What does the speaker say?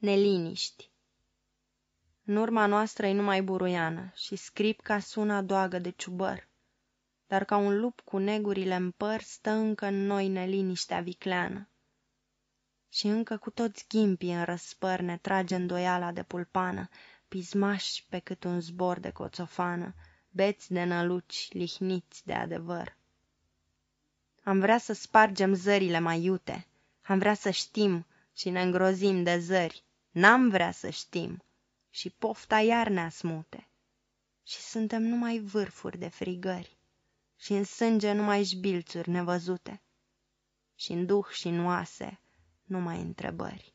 Neliniști În urma noastră e numai buruiană și scripca sună doagă de ciubăr, dar ca un lup cu negurile în păr stă încă în noi neliniștea vicleană. Și încă cu toți ghimpii în răspăr ne trage îndoiala de pulpană, pismași pe cât un zbor de coțofană, beți de năluci, lihniți de adevăr. Am vrea să spargem zările mai iute, am vrea să știm și ne îngrozim de zări, n-am vrea să știm și pofta iar ne smute. Și suntem numai vârfuri de frigări și în sânge numai șbilțuri nevăzute și în duh și în oase numai întrebări.